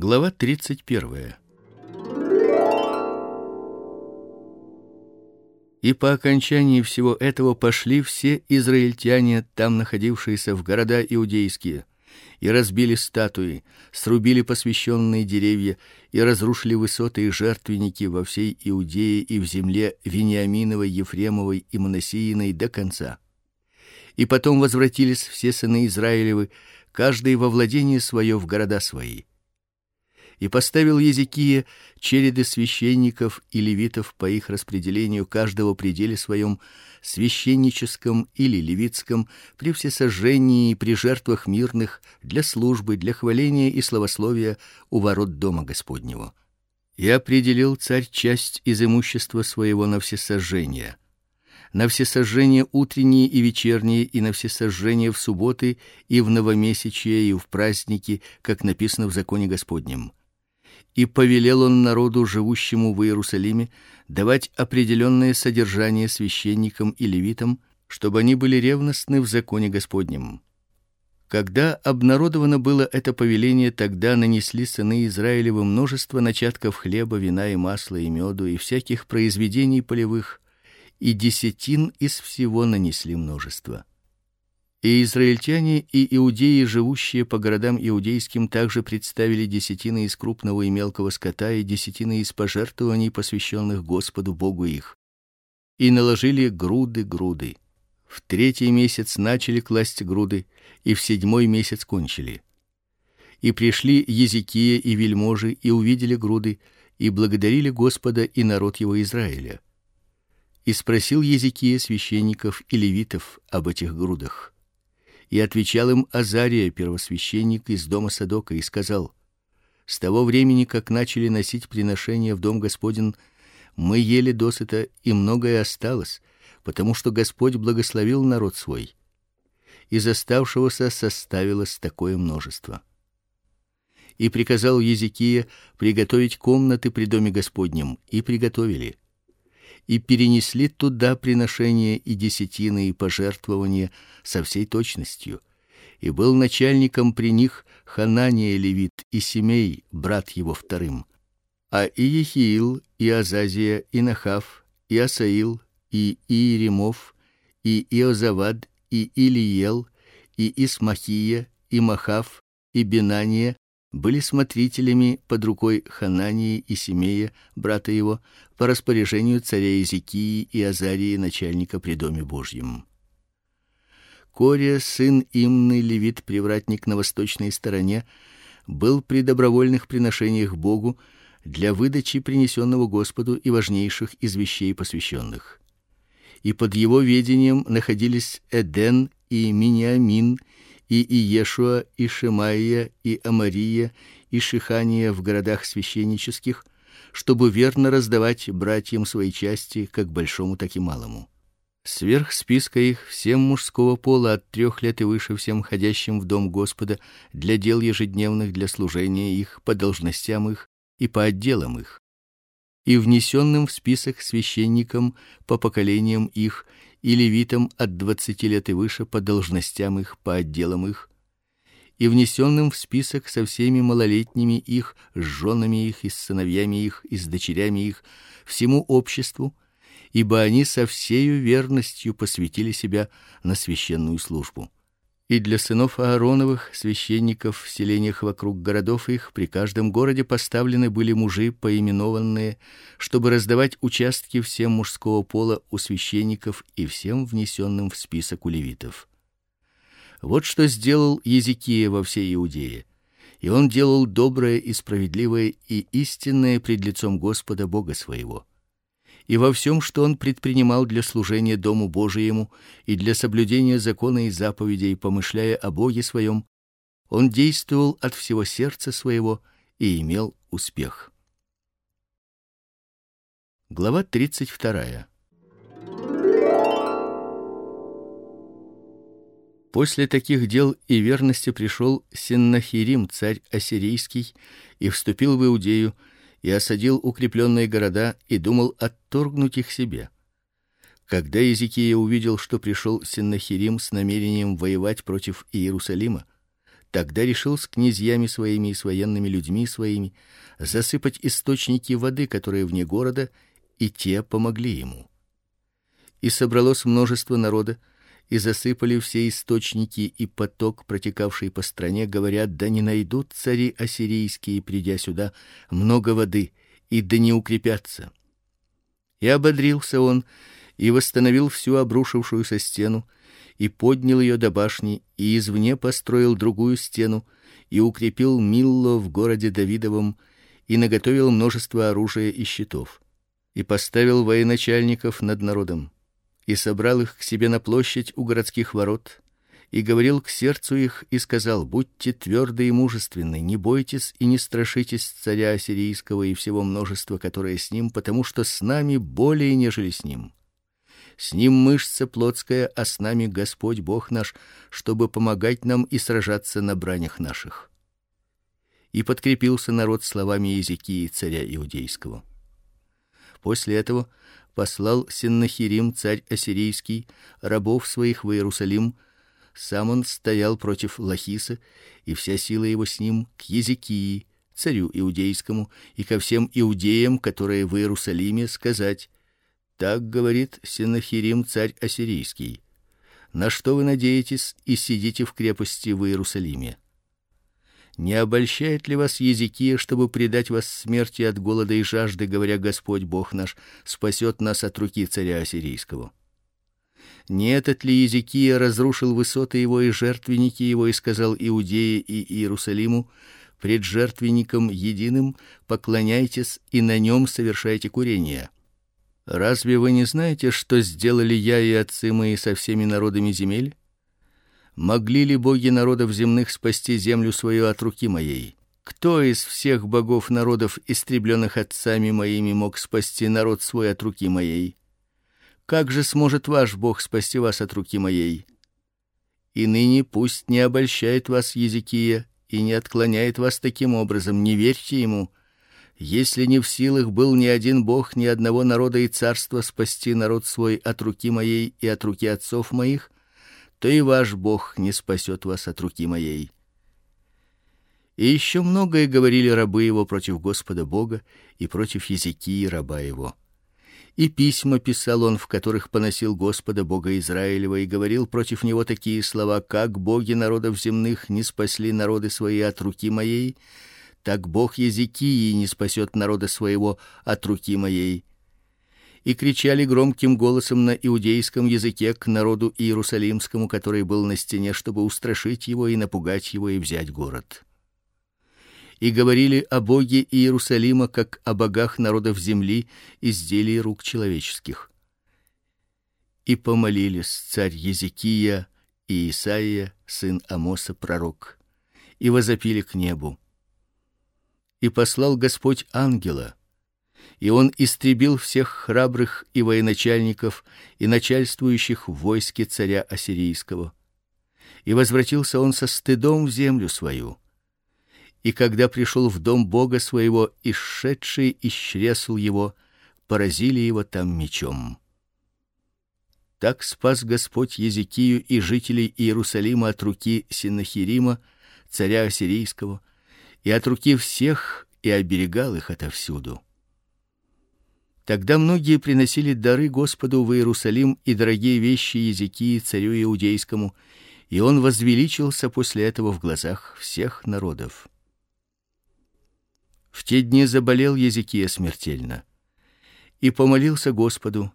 Глава 31. И по окончании всего этого пошли все израильтяне, там находившиеся в города иудейские, и разбили статуи, срубили посвященные деревья и разрушили высоты и жертвенники во всей Иудее и в земле Вениаминовой, Ефремовой и Манасииной до конца. И потом возвратились все сыны Израилевы, каждый во владение свое в города свои и поставил Езекия череды священников и левитов по их распределению каждого пределе своем священническом или левитском при всесожжении и при жертвах мирных для службы, для хваления и славословия у ворот дома Господнего. И определил царь часть из имущества своего на всесожжение на всесожжение утренние и вечерние, и на всесожжение в субботы, и в новомесячие, и в праздники, как написано в законе Господнем и повелел он народу, живущему в Иерусалиме, давать определенное содержание священникам и левитам, чтобы они были ревностны в законе Господнем. Когда обнародовано было это повеление, тогда нанесли сыны Израилевы множество начатков хлеба, вина и масла и меду и всяких произведений полевых, и десятин из всего нанесли множество. И израильтяне и иудеи, живущие по городам иудейским, также представили десятины из крупного и мелкого скота и десятины из пожертвований, посвященных Господу Богу их. И наложили груды груды. В третий месяц начали класть груды, и в седьмой месяц кончили. И пришли Езекия и вельможи и увидели груды, и благодарили Господа и народ его Израиля. И спросил Езекия священников и левитов об этих грудах и отвечал им Азария, первосвященник из дома Садока, и сказал: С того времени, как начали носить приношения в дом Господень, мы ели досыта, и многое осталось, потому что Господь благословил народ свой. Из оставшегося составилось такое множество. И приказал Езекия приготовить комнаты при доме Господнем, и приготовили и перенесли туда приношения и десятины и пожертвования со всей точностью. И был начальником при них Ханания левит и Семей, брат его вторым. А и Ехиил, и Азазия, и Нахав, и Асаил, и Иеремов, и Иозавад, и Илиел, и Исмахия, и Махав, и Бенания, были смотрителями под рукой Ханании и Семея, брата его, по распоряжению царя Иезекии и Азарии, начальника при доме Божьем. Кория, сын Имны, левит, привратник на восточной стороне, был при добровольных приношениях Богу для выдачи принесенного Господу и важнейших из вещей посвященных. И под его ведением находились Эден и Миниамин и Иешуа, и Шемаия, и Амария, и Шихания в городах священнических, чтобы верно раздавать братьям свои части, как большому, так и малому. Сверх списка их всем мужского пола от трех лет и выше всем ходящим в дом Господа для дел ежедневных, для служения их по должностям их и по отделам их, и внесенным в список священникам по поколениям их и левитам от двадцати лет и выше по должностям их, по отделам их, и внесенным в список со всеми малолетними их, с женами их и с сыновьями их и с дочерями их, всему обществу, ибо они со всею верностью посвятили себя на священную службу и для сынов Аароновых, священников в селениях вокруг городов их, при каждом городе поставлены были мужи поименованные, чтобы раздавать участки всем мужского пола у священников и всем внесенным в список у левитов. Вот что сделал Езекия во всей Иудее. И он делал доброе и справедливое и истинное пред лицом Господа Бога своего и во всем, что он предпринимал для служения дому Божиему и для соблюдения закона и заповедей, помышляя о Боге своем, он действовал от всего сердца своего и имел успех. Глава 32. После таких дел и верности пришел Синнахирим, царь ассирийский, и вступил в Иудею и осадил укрепленные города и думал отторгнуть их себе. Когда Иезекия увидел, что пришел Синнахирим с намерением воевать против Иерусалима, Тогда решил с князьями своими и с военными людьми своими засыпать источники воды, которые вне города, и те помогли ему. И собралось множество народа, и засыпали все источники и поток, протекавший по стране, говорят: да не найдут цари ассирийские, придя сюда, много воды, и да не укрепятся. И ободрился он и восстановил всю обрушившуюся стену, и поднял ее до башни, и извне построил другую стену, и укрепил Милло в городе Давидовом, и наготовил множество оружия и щитов, и поставил военачальников над народом, и собрал их к себе на площадь у городских ворот, и говорил к сердцу их и сказал: будьте тверды и мужественны, не бойтесь и не страшитесь царя ассирийского и всего множества, которое с ним, потому что с нами более нежели с ним. С ним мышца плотская, а с нами Господь Бог наш, чтобы помогать нам и сражаться на бранях наших. И подкрепился народ словами Иезекии царя иудейского. После этого послал Сеннахирим царь ассирийский рабов своих в Иерусалим, сам он стоял против Лахиса, и вся сила его с ним к Езекии, царю иудейскому, и ко всем иудеям, которые в Иерусалиме, сказать: так говорит Сенахирим царь ассирийский. На что вы надеетесь и сидите в крепости в Иерусалиме? Не обольщает ли вас Езекия, чтобы предать вас смерти от голода и жажды, говоря: Господь Бог наш спасет нас от руки царя ассирийского? Не этот ли Езекия разрушил высоты его и жертвенники его и сказал Иудее и Иерусалиму: пред жертвенником единым поклоняйтесь и на нем совершайте курение. Разве вы не знаете, что сделали я и отцы мои со всеми народами земель? Могли ли боги народов земных спасти землю свою от руки моей? Кто из всех богов народов, истребленных отцами моими, мог спасти народ свой от руки моей? Как же сможет ваш Бог спасти вас от руки моей? И ныне пусть не обольщает вас Езекия и не отклоняет вас таким образом, не верьте ему, если не в силах был ни один бог ни одного народа и царства спасти народ свой от руки моей и от руки отцов моих, то и ваш Бог не спасет вас от руки моей. И еще многое говорили рабы его против Господа Бога и против Езекии раба его. И письма писал он, в которых поносил Господа Бога Израилева и говорил против него такие слова: как боги народов земных не спасли народы свои от руки моей, так Бог Езекии не спасет народа своего от руки моей. И кричали громким голосом на иудейском языке к народу иерусалимскому, который был на стене, чтобы устрашить его и напугать его и взять город. И говорили о Боге Иерусалима как о богах народов земли, изделий рук человеческих. И помолились царь Езекия и Исаия, сын Амоса пророк, и возопили к небу: и послал Господь ангела, и он истребил всех храбрых и военачальников и начальствующих в войске царя ассирийского. И возвратился он со стыдом в землю свою. И когда пришел в дом Бога своего, исшедший исчресл его, поразили его там мечом. Так спас Господь Езекию и жителей Иерусалима от руки Синахирима, царя ассирийского, и от руки всех и оберегал их отовсюду. Тогда многие приносили дары Господу в Иерусалим и дорогие вещи Езекии царю иудейскому, и он возвеличился после этого в глазах всех народов. В те дни заболел Езекия смертельно, и помолился Господу,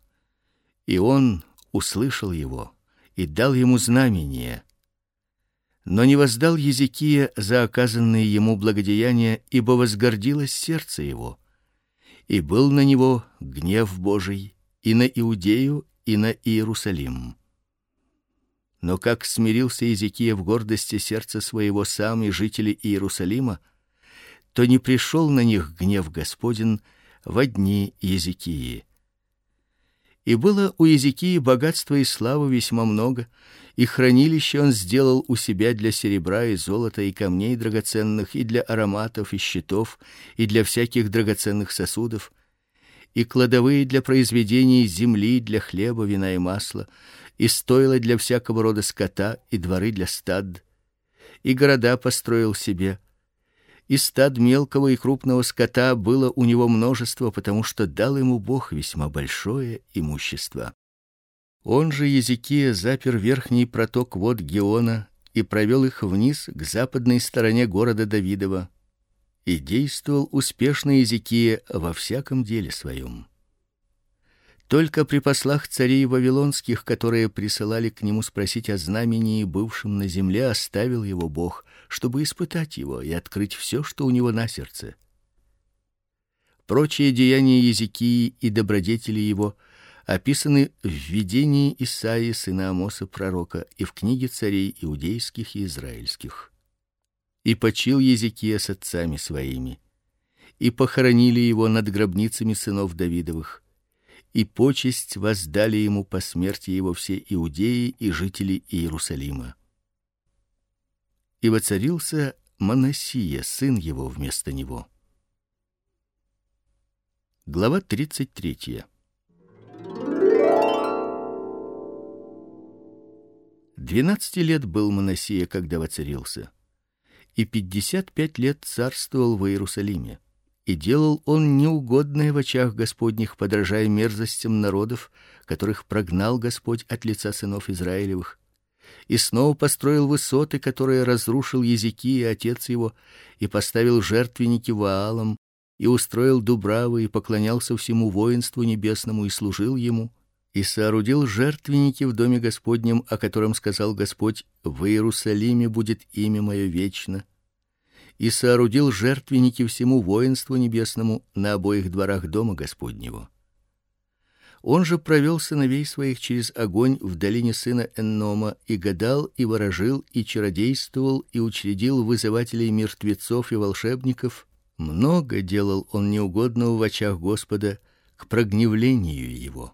и он услышал его и дал ему знамение но не воздал Езекия за оказанные ему благодеяния, ибо возгордилось сердце его, и был на него гнев Божий и на Иудею, и на Иерусалим. Но как смирился Езекия в гордости сердца своего сам и жители Иерусалима, то не пришел на них гнев Господень во дни Езекии. И было у Езекии богатства и славы весьма много, и хранилище он сделал у себя для серебра и золота и камней драгоценных, и для ароматов и щитов, и для всяких драгоценных сосудов, и кладовые для произведений земли, для хлеба, вина и масла, и стойла для всякого рода скота, и дворы для стад, и города построил себе. И стад мелкого и крупного скота было у него множество, потому что дал ему Бог весьма большое имущество. Он же Езекия запер верхний проток вод Геона и провел их вниз к западной стороне города Давидова. И действовал успешно Езекия во всяком деле своем. Только при послах царей вавилонских, которые присылали к нему спросить о знамении бывшем на земле, оставил его Бог, чтобы испытать его и открыть все, что у него на сердце. Прочие деяния Езекии и добродетели его описаны в видении Исаии сына Амоса пророка и в книге царей иудейских и израильских. И почил Езекия с отцами своими, и похоронили его над гробницами сынов Давидовых и почесть воздали ему по смерти его все иудеи и жители Иерусалима. И воцарился Манасия, сын его вместо него. Глава 33. Двенадцати лет был Манасия, когда воцарился, и пятьдесят пять лет царствовал в Иерусалиме. И делал он неугодное в очах Господних, подражая мерзостям народов, которых прогнал Господь от лица сынов Израилевых. И снова построил высоты, которые разрушил Езекия отец его, и поставил жертвенники Ваалам, и устроил дубравы и поклонялся всему воинству небесному и служил ему, и соорудил жертвенники в доме Господнем, о котором сказал Господь: в Иерусалиме будет имя мое вечно и соорудил жертвенники всему воинству небесному на обоих дворах дома Господнего. Он же провел сыновей своих через огонь в долине сына Эннома и гадал и ворожил и чародействовал и учредил вызывателей мертвецов и волшебников. Много делал он неугодного в очах Господа к прогневлению его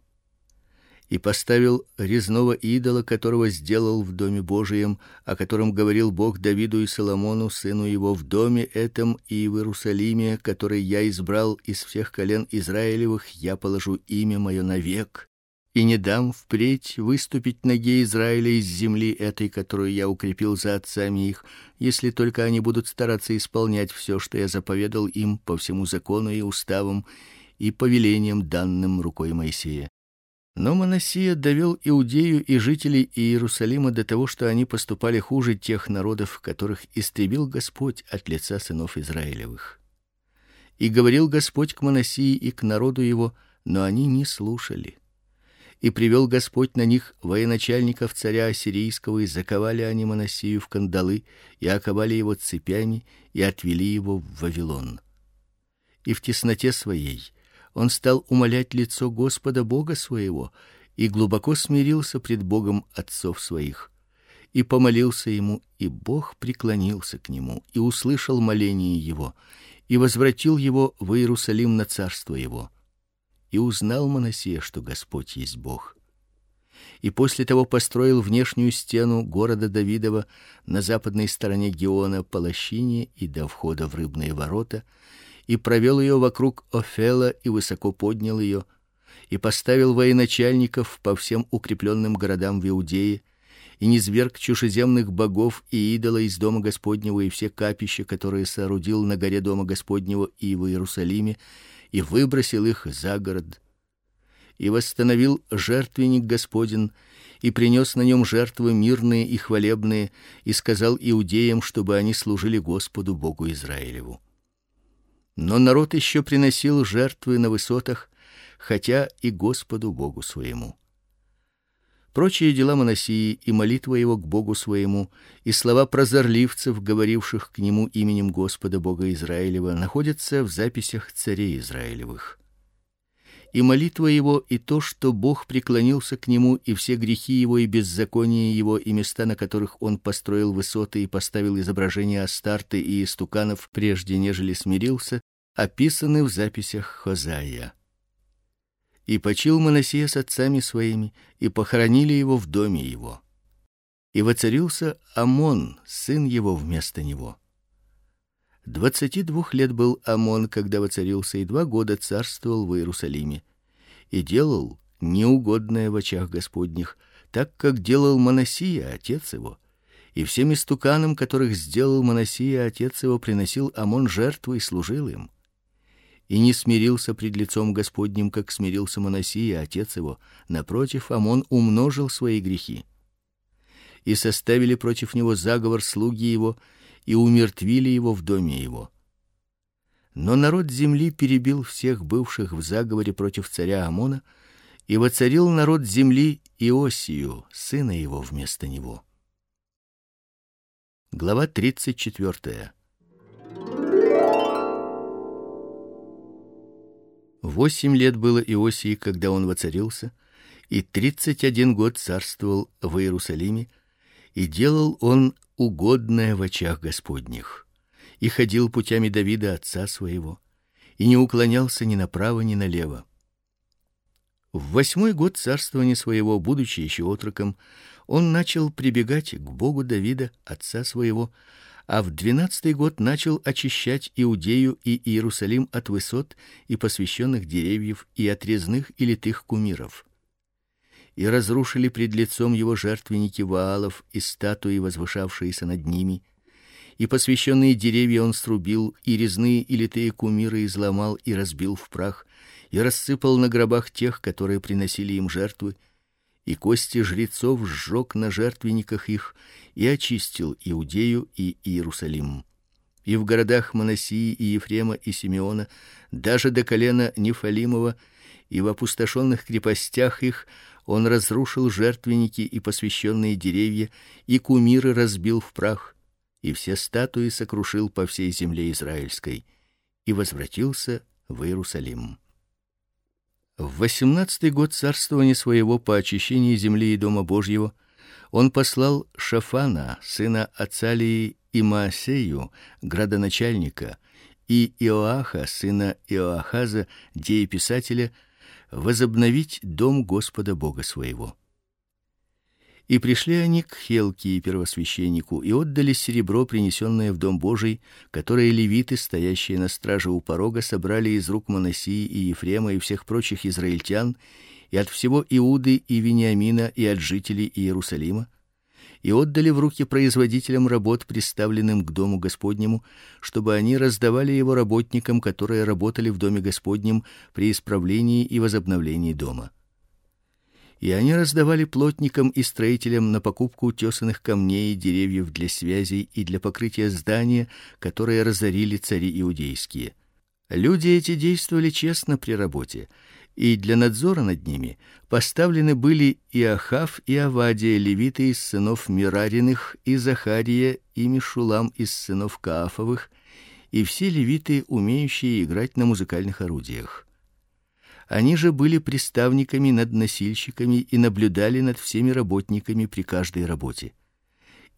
и поставил резного идола, которого сделал в доме Божием, о котором говорил Бог Давиду и Соломону сыну его в доме этом и в Иерусалиме, который я избрал из всех колен Израилевых, я положу имя мое навек и не дам впредь выступить ноге Израиля из земли этой, которую я укрепил за отцами их, если только они будут стараться исполнять все, что я заповедал им по всему закону и уставам и повелениям данным рукой Моисея. Но Манасия довел Иудею и жителей Иерусалима до того, что они поступали хуже тех народов, которых истребил Господь от лица сынов Израилевых. И говорил Господь к Манасии и к народу его, но они не слушали. И привел Господь на них военачальников царя ассирийского, и заковали они Манасию в кандалы, и оковали его цепями, и отвели его в Вавилон. И в тесноте своей он стал умолять лицо Господа Бога своего и глубоко смирился пред Богом отцов своих и помолился ему, и Бог преклонился к нему и услышал моление его и возвратил его в Иерусалим на царство его. И узнал Манасия, что Господь есть Бог. И после того построил внешнюю стену города Давидова на западной стороне Геона по лощине и до входа в рыбные ворота и провел ее вокруг Офела и высоко поднял ее, и поставил военачальников по всем укрепленным городам в Иудее, и низверг чужеземных богов и идола из дома Господнего и все капища, которые соорудил на горе дома Господнего и в Иерусалиме, и выбросил их за город. И восстановил жертвенник Господин, и принес на нем жертвы мирные и хвалебные, и сказал иудеям, чтобы они служили Господу Богу Израилеву. Но народ еще приносил жертвы на высотах, хотя и Господу Богу своему. Прочие дела Манасии и молитва его к Богу своему, и слова прозорливцев, говоривших к нему именем Господа Бога Израилева, находятся в записях царей Израилевых. И молитва его, и то, что Бог преклонился к нему, и все грехи его и беззакония его, и места, на которых он построил высоты и поставил изображения Астарты и истуканов, прежде нежели смирился, описаны в записях Хозая. И почил Манасия с отцами своими, и похоронили его в доме его. И воцарился Амон, сын его вместо него. Двадцати двух лет был Амон, когда воцарился, и два года царствовал в Иерусалиме, и делал неугодное в очах Господних, так как делал Манасия отец его, И всем истуканам, которых сделал Манасия, отец его приносил Амон жертвы и служил им. И не смирился пред лицом Господним, как смирился Манасия, отец его, напротив, Амон умножил свои грехи. И составили против него заговор слуги его и умертвили его в доме его. Но народ земли перебил всех бывших в заговоре против царя Амона, и воцарил народ земли Иосию, сына его вместо него. Глава 34. Восемь лет было Иосии, когда он воцарился, и тридцать один год царствовал в Иерусалиме, и делал он угодное в очах Господних, и ходил путями Давида отца своего, и не уклонялся ни направо, ни налево. В восьмой год царствования своего, будучи еще отроком, он начал прибегать к Богу Давида, отца своего, а в двенадцатый год начал очищать Иудею и Иерусалим от высот и посвященных деревьев и от резных и литых кумиров. И разрушили пред лицом его жертвенники Ваалов и статуи, возвышавшиеся над ними, и посвященные деревья он срубил, и резные и литые кумиры изломал и разбил в прах, и рассыпал на гробах тех, которые приносили им жертвы, и кости жрецов сжег на жертвенниках их и очистил Иудею и Иерусалим. И в городах Манасии и Ефрема и Симеона, даже до колена Нефалимова, и в опустошенных крепостях их он разрушил жертвенники и посвященные деревья, и кумиры разбил в прах, и все статуи сокрушил по всей земле израильской, и возвратился в Иерусалим. В восемнадцатый год царствования своего по очищению земли и дома Божьего он послал Шафана, сына Ацалии и Маасею, градоначальника, и Иоаха, сына Иоахаза, дееписателя, возобновить дом Господа Бога своего. И пришли они к Хелкии первосвященнику и отдали серебро, принесенное в дом Божий, которое левиты, стоящие на страже у порога, собрали из рук Манасии и Ефрема и всех прочих израильтян, и от всего Иуды и Вениамина и от жителей Иерусалима, и отдали в руки производителям работ, представленным к дому Господнему, чтобы они раздавали его работникам, которые работали в доме Господнем при исправлении и возобновлении дома и они раздавали плотникам и строителям на покупку тесаных камней и деревьев для связей и для покрытия здания, которые разорили цари иудейские. Люди эти действовали честно при работе, и для надзора над ними поставлены были и Ахав, и Авадия, левиты из сынов Мирариных, и Захария, и Мишулам из сынов Каафовых, и все левиты, умеющие играть на музыкальных орудиях. Они же были приставниками над носильщиками и наблюдали над всеми работниками при каждой работе.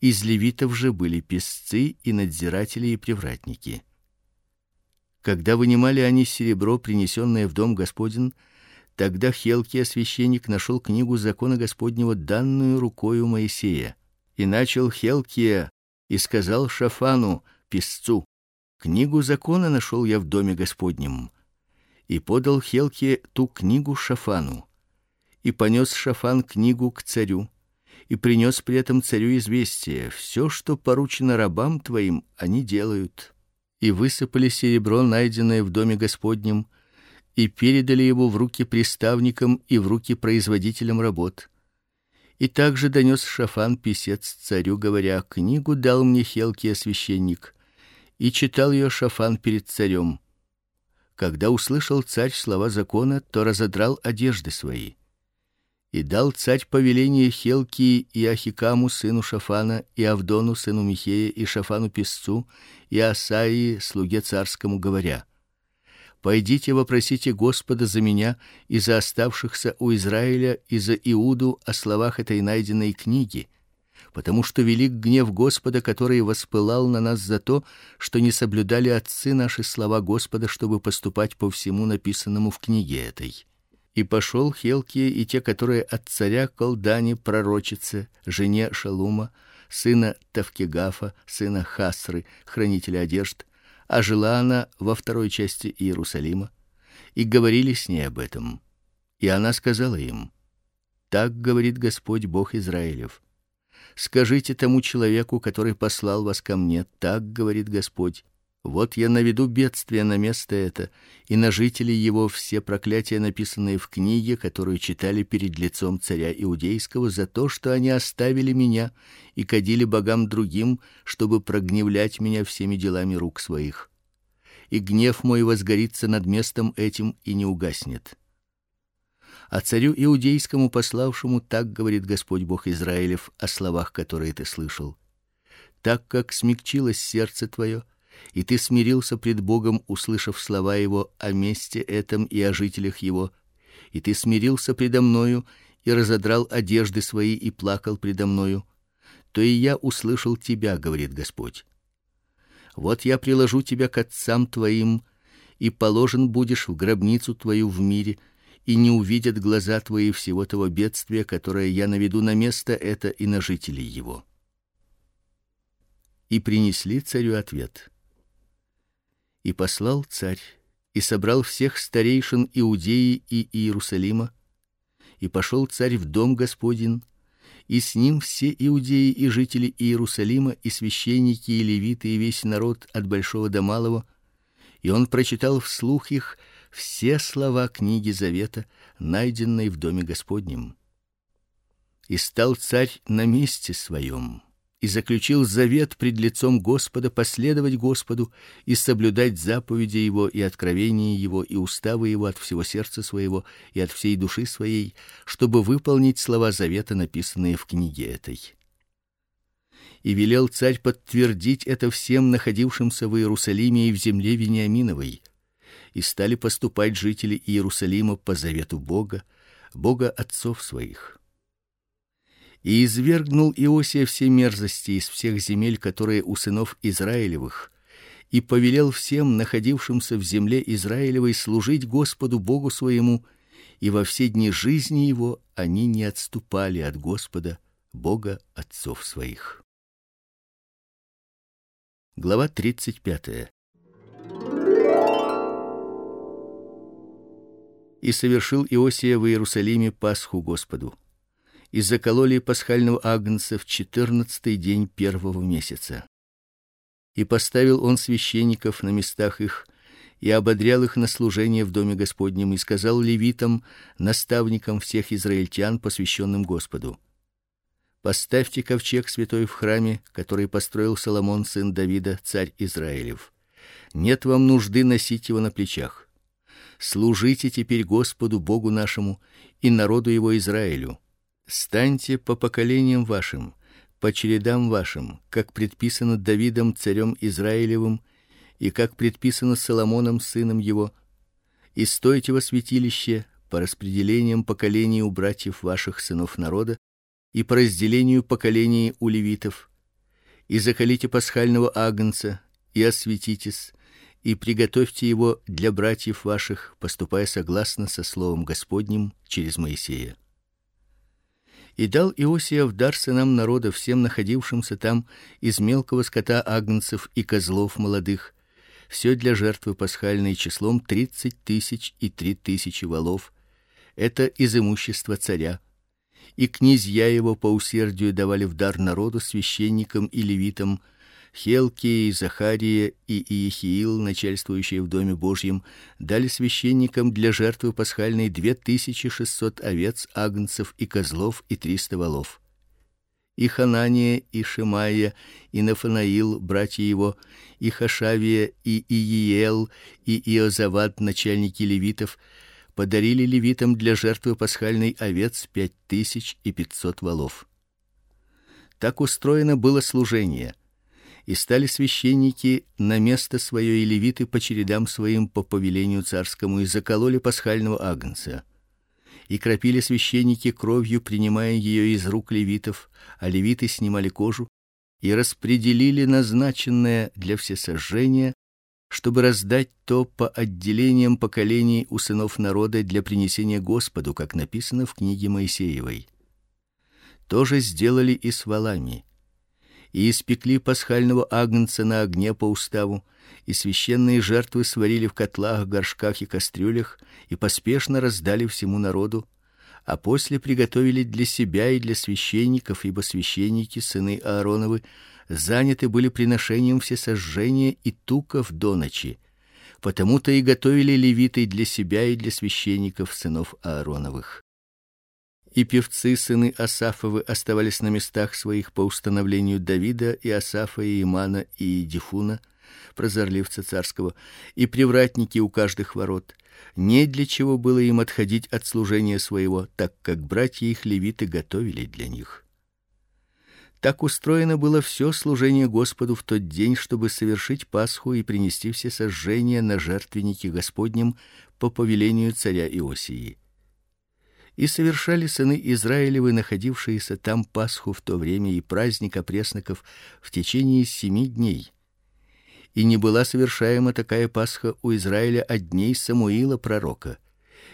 Из левитов же были песцы и надзиратели и привратники. Когда вынимали они серебро, принесенное в дом Господин, тогда Хелкия священник нашел книгу закона Господнего, данную рукою Моисея, и начал Хелкия и сказал Шафану, песцу: "Книгу закона нашел я в доме Господнем" и подал Хелке ту книгу Шафану. И понес Шафан книгу к царю, и принес при этом царю известие: все, что поручено рабам твоим, они делают. И высыпали серебро, найденное в доме Господнем, и передали его в руки приставникам и в руки производителям работ. И также донес Шафан писец царю, говоря: книгу дал мне Хелкия священник, и читал ее Шафан перед царем. Когда услышал царь слова закона, то разодрал одежды свои. И дал царь повеление Хелкии и Ахикаму сыну Шафана и Авдону сыну Михея и Шафану писцу и Асаии слуге царскому говоря: Пойдите вопросите Господа за меня и за оставшихся у Израиля и за Иуду о словах этой найденной книги потому что велик гнев Господа, который воспылал на нас за то, что не соблюдали отцы наши слова Господа, чтобы поступать по всему написанному в книге этой. И пошел Хелкия и те, которые от царя Колдани пророчицы, жене Шалума, сына Тавкигафа, сына Хасры, хранителя одежд, а жила она во второй части Иерусалима, и говорили с ней об этом. И она сказала им: Так говорит Господь Бог Израилев: Скажите тому человеку, который послал вас ко мне: так говорит Господь: вот я наведу бедствие на место это, и на жителей его все проклятия, написанные в книге, которую читали перед лицом царя иудейского за то, что они оставили меня и кадили богам другим, чтобы прогневлять меня всеми делами рук своих. И гнев мой возгорится над местом этим и не угаснет. А царю иудейскому пославшему так говорит Господь Бог Израилев о словах, которые ты слышал. Так как смягчилось сердце твое, и ты смирился пред Богом, услышав слова его о месте этом и о жителях его, и ты смирился предо мною и разодрал одежды свои и плакал предо мною, то и я услышал тебя, говорит Господь. Вот я приложу тебя к отцам твоим, и положен будешь в гробницу твою в мире, и не увидят глаза твои всего того бедствия, которое я наведу на место это и на жителей его. И принесли царю ответ: и послал царь и собрал всех старейшин Иудеи и Иерусалима, и пошел царь в дом Господень, и с ним все иудеи и жители Иерусалима, и священники и левиты и весь народ от большого до малого, и он прочитал вслух их все слова книги завета, найденной в доме Господнем. И стал царь на месте своем и заключил завет пред лицом Господа последовать Господу и соблюдать заповеди его и откровения его и уставы его от всего сердца своего и от всей души своей, чтобы выполнить слова завета, написанные в книге этой. И велел царь подтвердить это всем находившимся в Иерусалиме и в земле Вениаминовой и стали поступать жители Иерусалима по завету Бога, Бога отцов своих. И извергнул Иосия все мерзости из всех земель, которые у сынов Израилевых, и повелел всем, находившимся в земле Израилевой, служить Господу Богу своему, и во все дни жизни его они не отступали от Господа Бога отцов своих. Глава 35. И совершил Иосия в Иерусалиме Пасху Господу и закололи пасхального агнца в четырнадцатый день первого месяца. И поставил он священников на местах их и ободрял их на служение в доме Господнем и сказал левитам, наставникам всех израильтян, посвященным Господу: Поставьте ковчег святой в храме, который построил Соломон сын Давида, царь Израилев. Нет вам нужды носить его на плечах. Служите теперь Господу Богу нашему и народу его Израилю. Станьте по поколениям вашим, по чередам вашим, как предписано Давидом царем Израилевым и как предписано Соломоном сыном его, и стойте во святилище по распределениям поколений у братьев ваших сынов народа и по разделению поколений у левитов, и заколите пасхального агнца и осветитесь и приготовьте его для братьев ваших, поступая согласно со словом Господним через Моисея и дал Иосия в дар сынам народа всем находившимся там из мелкого скота агнцев и козлов молодых, все для жертвы пасхальной числом тридцать тысяч и три тысячи волов. Это из имущества царя. И князья его по усердию давали в дар народу священникам и левитам Хелкий, Захария и Иехиил, начальствующие в доме Божьем, дали священникам для жертвы пасхальной две тысячи шестьсот овец, агнцев и козлов и триста волов. И Ханания, и Шимая, и Нафанаил, братья его, и Хашавия, и Иеел, и Иозавад, начальники левитов, подарили левитам для жертвы пасхальной овец пять тысяч и пятьсот волов. Так устроено было служение и стали священники на место свое и левиты по чередам своим по повелению царскому и закололи пасхального агнца. И кропили священники кровью, принимая ее из рук левитов, а левиты снимали кожу и распределили назначенное для всесожжения, чтобы раздать то по отделениям поколений у сынов народа для принесения Господу, как написано в книге Моисеевой. То же сделали и с волами и испекли пасхального агнца на огне по уставу, и священные жертвы сварили в котлах, горшках и кастрюлях и поспешно раздали всему народу, а после приготовили для себя и для священников, ибо священники сыны Аароновы заняты были приношением всесожжения и туков до ночи. Потому-то и готовили левиты для себя и для священников сынов Аароновых. И певцы сыны Асафовы оставались на местах своих по установлению Давида и Асафа и Имана и Дифуна, прозорливца царского, и привратники у каждых ворот. Не для чего было им отходить от служения своего, так как братья их левиты готовили для них. Так устроено было все служение Господу в тот день, чтобы совершить Пасху и принести все сожжения на жертвеннике Господнем по повелению царя Иосии. И совершали сыны Израилевы, находившиеся там Пасху в то время и праздник опресноков в течение семи дней. И не была совершаема такая Пасха у Израиля от дней Самуила пророка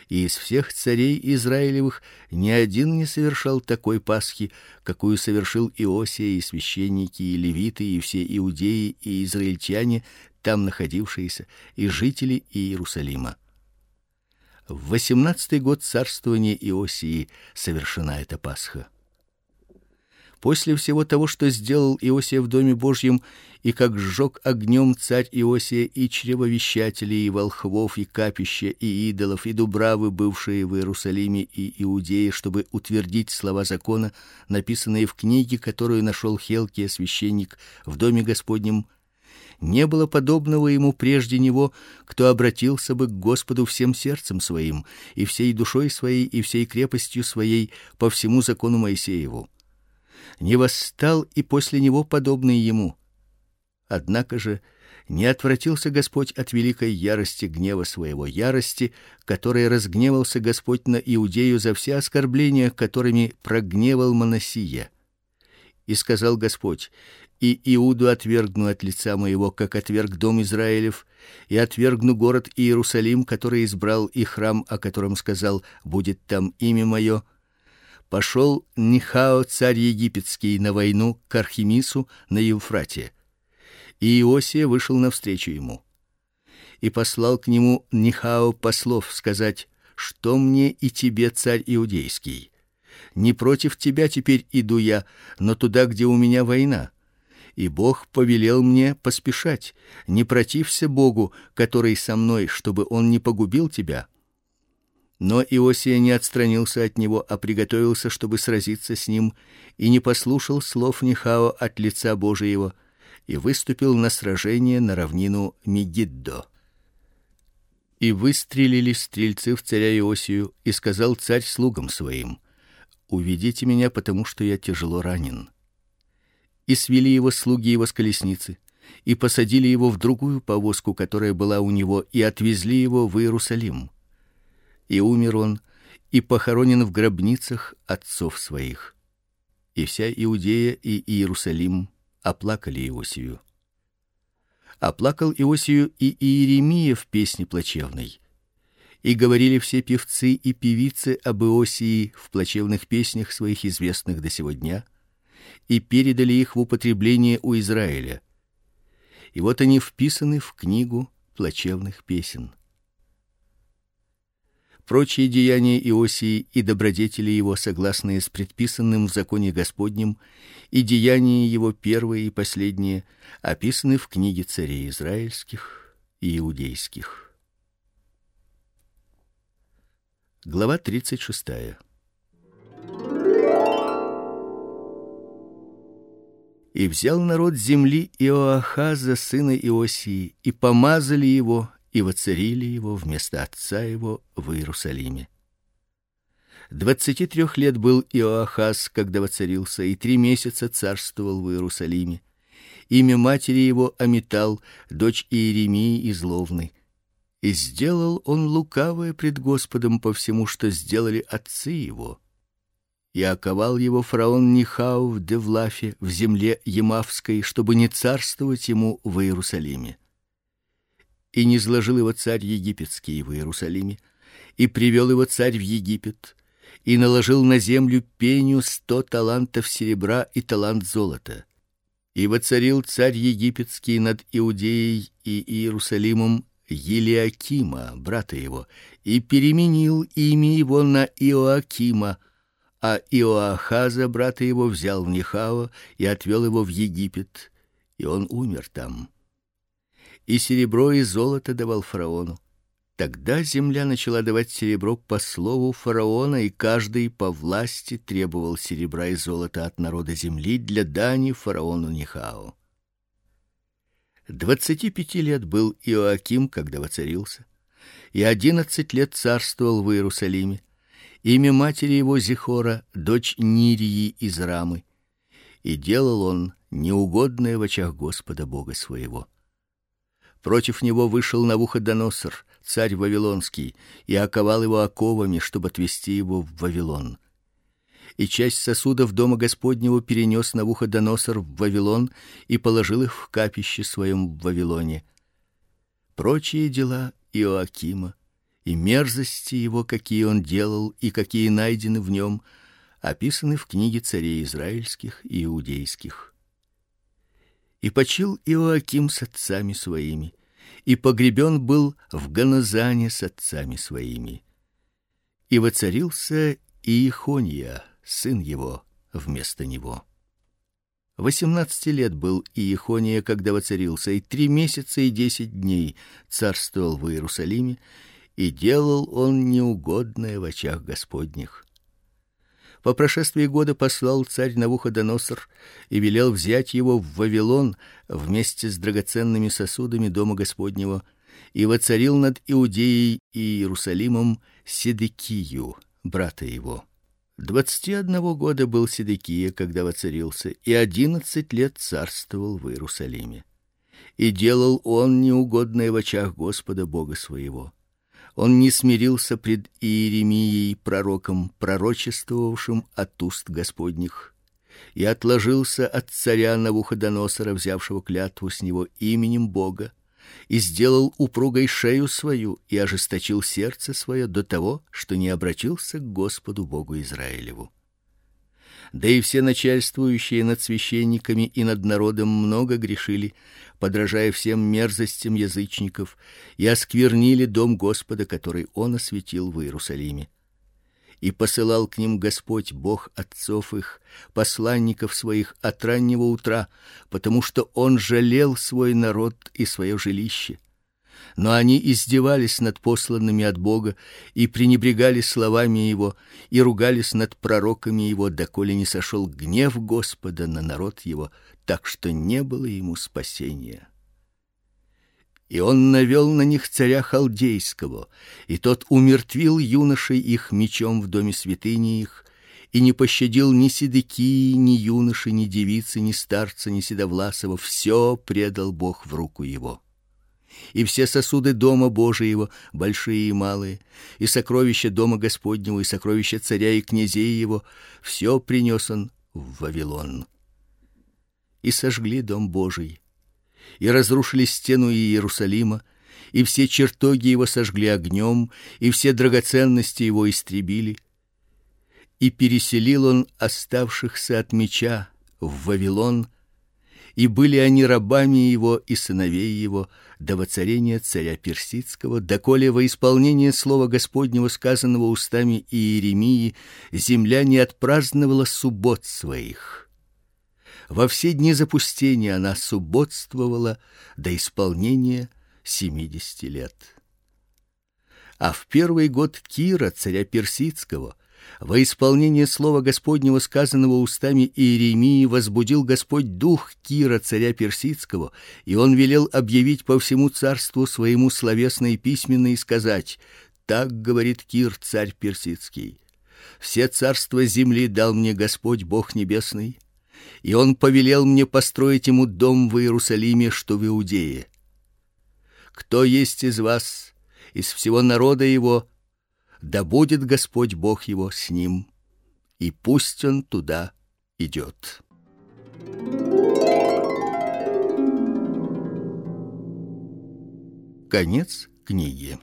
и из всех царей израилевых ни один не совершал такой пасхи, какую совершил Иосия и священники и левиты и все иудеи и израильтяне, там находившиеся, и жители Иерусалима. В восемнадцатый год царствования Иосии совершена эта Пасха. После всего того, что сделал Иосия в доме Божьем, и как сжег огнем царь Иосия и чревовещателей, и волхвов, и капища, и идолов, и дубравы, бывшие в Иерусалиме и Иудее, чтобы утвердить слова закона, написанные в книге, которую нашел Хелкия священник в доме Господнем, не было подобного ему прежде него, кто обратился бы к Господу всем сердцем своим и всей душой своей и всей крепостью своей по всему закону Моисееву не восстал и после него подобный ему. Однако же не отвратился Господь от великой ярости гнева своего, ярости, которой разгневался Господь на Иудею за все оскорбления, которыми прогневал Манасия. И сказал Господь: и Иуду отвергну от лица моего, как отверг дом Израилев, и отвергну город Иерусалим, который избрал, и храм, о котором сказал: будет там имя мое пошел Нихао царь египетский на войну к Архимису на Евфрате. И Иосия вышел навстречу ему. И послал к нему Нихао послов сказать: "Что мне и тебе, царь иудейский? Не против тебя теперь иду я, но туда, где у меня война. И Бог повелел мне поспешать. Не протився Богу, который со мной, чтобы он не погубил тебя". Но Иосия не отстранился от него, а приготовился, чтобы сразиться с ним, и не послушал слов Нихао от лица Божьего, и выступил на сражение на равнину Мегиддо. И выстрелили стрельцы в царя Иосию, и сказал царь слугам своим: "Уведите меня, потому что я тяжело ранен". И свели его слуги его с колесницы, и посадили его в другую повозку, которая была у него, и отвезли его в Иерусалим и умер он, и похоронен в гробницах отцов своих. И вся Иудея и Иерусалим оплакали Иосию. Оплакал Иосию и Иеремия в песне плачевной. И говорили все певцы и певицы об Иосии в плачевных песнях своих известных до сего дня, и передали их в употребление у Израиля. И вот они вписаны в книгу плачевных песен прочие деяния Иосии и добродетели его, согласные с предписанным в законе Господнем, и деяния его первые и последние, описаны в книге царей израильских и иудейских. Глава 36. И взял народ земли Иоахаза сына Иосии и помазали его и воцарили его вместо отца его в Иерусалиме. Двадцати трех лет был Иоахаз, когда воцарился, и три месяца царствовал в Иерусалиме. Имя матери его Амитал, дочь Иеремии из Ловны. И сделал он лукавое пред Господом по всему, что сделали отцы его. И оковал его фараон Нихау в Девлафе, в земле Емавской, чтобы не царствовать ему в Иерусалиме и не сложил его царь египетский в Иерусалиме, и привел его царь в Египет, и наложил на землю пеню сто талантов серебра и талант золота. И воцарил царь египетский над Иудеей и Иерусалимом Елиакима, брата его, и переменил имя его на Иоакима, а Иоахаза, брата его, взял в Нихао и отвел его в Египет, и он умер там. И серебро и золото давал фараону. Тогда земля начала давать серебро по слову фараона, и каждый по власти требовал серебра и золота от народа земли для дани фараону Нихао. Двадцати пяти лет был Иоаким, когда воцарился, и одиннадцать лет царствовал в Иерусалиме. Имя матери его Зихора, дочь Нирии из Рамы, и делал он неугодное в очах Господа Бога своего. Против него вышел Навуходоносор, царь вавилонский, и оковал его оковами, чтобы отвести его в Вавилон. И часть сосудов дома Господнего перенес Навуходоносор в Вавилон и положил их в капище своем в Вавилоне. Прочие дела Иоакима и мерзости его, какие он делал и какие найдены в нем, описаны в книге царей израильских и иудейских. И почил Иоаким с отцами своими, и погребен был в Ганазане с отцами своими. И воцарился Иехония, сын его, вместо него. Восемнадцати лет был Иехония, когда воцарился, и три месяца и десять дней царствовал в Иерусалиме и делал он неугодное в очах Господних. По прошествии года послал царь Навуходоносор и велел взять его в Вавилон вместе с драгоценными сосудами дома Господнего и воцарил над Иудеей и Иерусалимом Седекию, брата его. Двадцати одного года был Седекия, когда воцарился, и одиннадцать лет царствовал в Иерусалиме. И делал он неугодное в очах Господа Бога своего он не смирился пред Иеремией пророком, пророчествовавшим от уст Господних, и отложился от царя Навуходоносора, взявшего клятву с него именем Бога, и сделал упругой шею свою и ожесточил сердце свое до того, что не обратился к Господу Богу Израилеву. Да и все начальствующие над священниками и над народом много грешили, подражая всем мерзостям язычников, и осквернили дом Господа, который он осветил в Иерусалиме. И посылал к ним Господь Бог отцов их, посланников своих от раннего утра, потому что он жалел свой народ и свое жилище но они издевались над посланными от Бога и пренебрегали словами его и ругались над пророками его, доколе не сошел гнев Господа на народ его, так что не было ему спасения. И он навел на них царя халдейского, и тот умертвил юношей их мечом в доме святыни их, и не пощадил ни седыки, ни юноши, ни девицы, ни старца, ни седовласого, все предал Бог в руку его и все сосуды дома Божиего, большие и малые, и сокровища дома Господнего, и сокровища царя и князей его, все принес он в Вавилон. И сожгли дом Божий, и разрушили стену Иерусалима, и все чертоги его сожгли огнем, и все драгоценности его истребили. И переселил он оставшихся от меча в Вавилон, и были они рабами его и сыновей его до воцарения царя персидского, доколе во исполнение слова Господнего, сказанного устами Иеремии, земля не отпраздновала суббот своих. Во все дни запустения она субботствовала до исполнения семидесяти лет. А в первый год Кира, царя персидского, во исполнение слова Господнего, сказанного устами Иеремии, возбудил Господь дух Кира, царя персидского, и он велел объявить по всему царству своему словесно и письменно и сказать: так говорит Кир, царь персидский: все царства земли дал мне Господь Бог небесный, и он повелел мне построить ему дом в Иерусалиме, что в Иудее. Кто есть из вас, из всего народа его, да будет Господь Бог его с ним, и пусть он туда идет. Конец книги.